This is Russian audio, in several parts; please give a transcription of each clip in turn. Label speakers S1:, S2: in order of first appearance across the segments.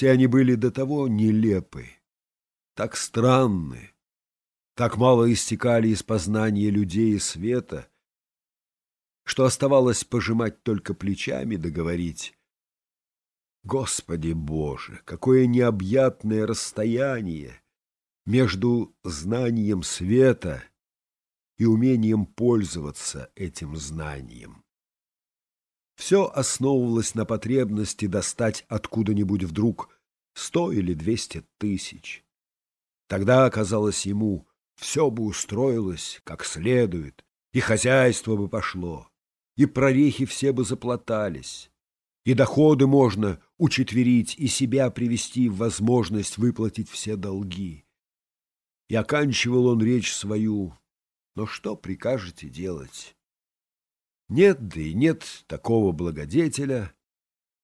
S1: Все они были до того нелепы, так странны, так мало истекали из познания людей и света, что оставалось пожимать только плечами да говорить «Господи Боже, какое необъятное расстояние между знанием света и умением пользоваться этим знанием!» Все основывалось на потребности достать откуда-нибудь вдруг сто или двести тысяч. Тогда, казалось ему, все бы устроилось как следует, и хозяйство бы пошло, и прорехи все бы заплатались, и доходы можно учетверить, и себя привести в возможность выплатить все долги. И оканчивал он речь свою, но что прикажете делать? Нет, да и нет такого благодетеля,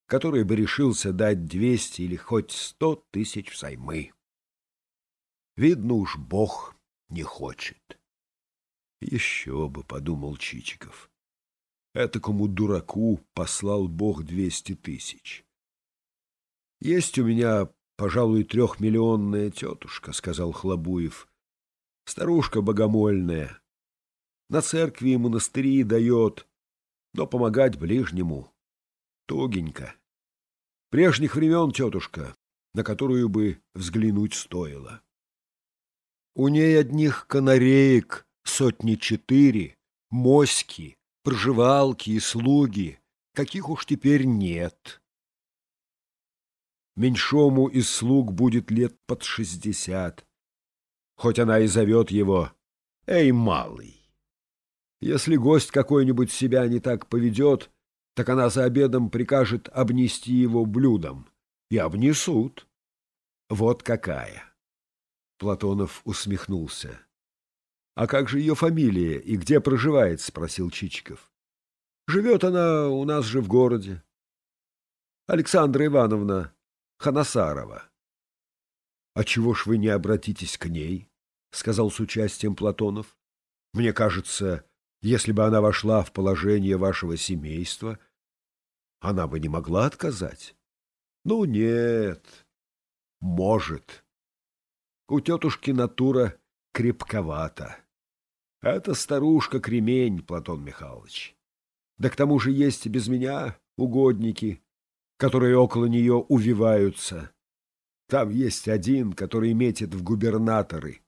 S1: который бы решился дать двести или хоть сто тысяч взаймы. Видно уж, Бог не хочет. Еще бы, — подумал Чичиков. Этакому дураку послал Бог двести тысяч. Есть у меня, пожалуй, трехмиллионная тетушка, — сказал Хлобуев. Старушка богомольная. На церкви и монастыри дает но помогать ближнему тугенько. Прежних времен, тетушка, на которую бы взглянуть стоило. У ней одних канареек сотни четыре, моськи, проживалки и слуги, каких уж теперь нет. Меньшому из слуг будет лет под шестьдесят, хоть она и зовет его «Эй, малый!» Если гость какой-нибудь себя не так поведет, так она за обедом прикажет обнести его блюдом. И обнесут. Вот какая. Платонов усмехнулся. — А как же ее фамилия и где проживает? — спросил Чичиков. — Живет она у нас же в городе. Александра Ивановна Ханасарова. — А чего ж вы не обратитесь к ней? — сказал с участием Платонов. — Мне кажется, если бы она вошла в положение вашего семейства, она бы не могла отказать. Ну, нет, может. У тетушки натура крепковата. Это старушка-кремень, Платон Михайлович. Да к тому же есть и без меня угодники, которые около нее увиваются. Там есть один, который метит в губернаторы.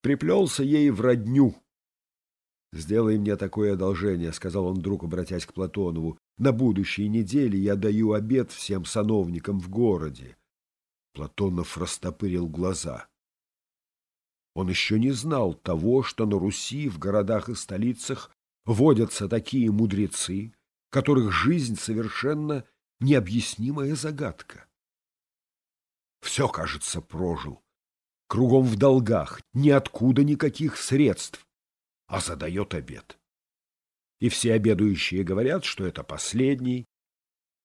S1: Приплелся ей в родню. «Сделай мне такое одолжение», — сказал он вдруг, обратясь к Платонову. «На будущей неделе я даю обед всем сановникам в городе». Платонов растопырил глаза. Он еще не знал того, что на Руси, в городах и столицах водятся такие мудрецы, которых жизнь совершенно необъяснимая загадка. Все, кажется, прожил. Кругом в долгах, ниоткуда никаких средств а задает обед. И все обедающие говорят, что это последний,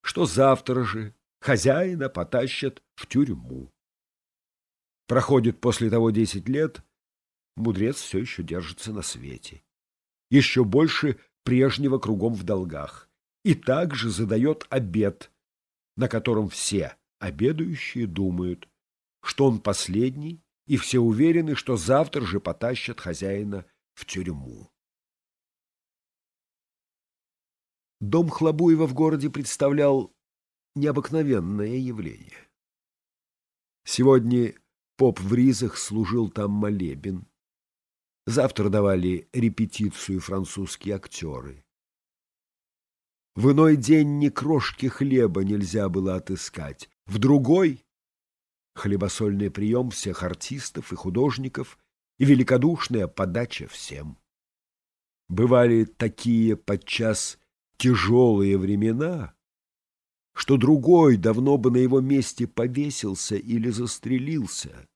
S1: что завтра же хозяина потащат в тюрьму. Проходит после того десять лет, мудрец все еще держится на свете. Еще больше прежнего кругом в долгах. И также задает обед, на котором все обедающие думают, что он последний, и все уверены, что завтра же потащат хозяина в тюрьму. Дом Хлобуева в городе представлял необыкновенное явление. Сегодня поп в ризах служил там молебен. Завтра давали репетицию французские актеры. В иной день ни крошки хлеба нельзя было отыскать. В другой — хлебосольный прием всех артистов и художников и великодушная подача всем. Бывали такие подчас тяжелые времена, что другой давно бы на его месте повесился или застрелился.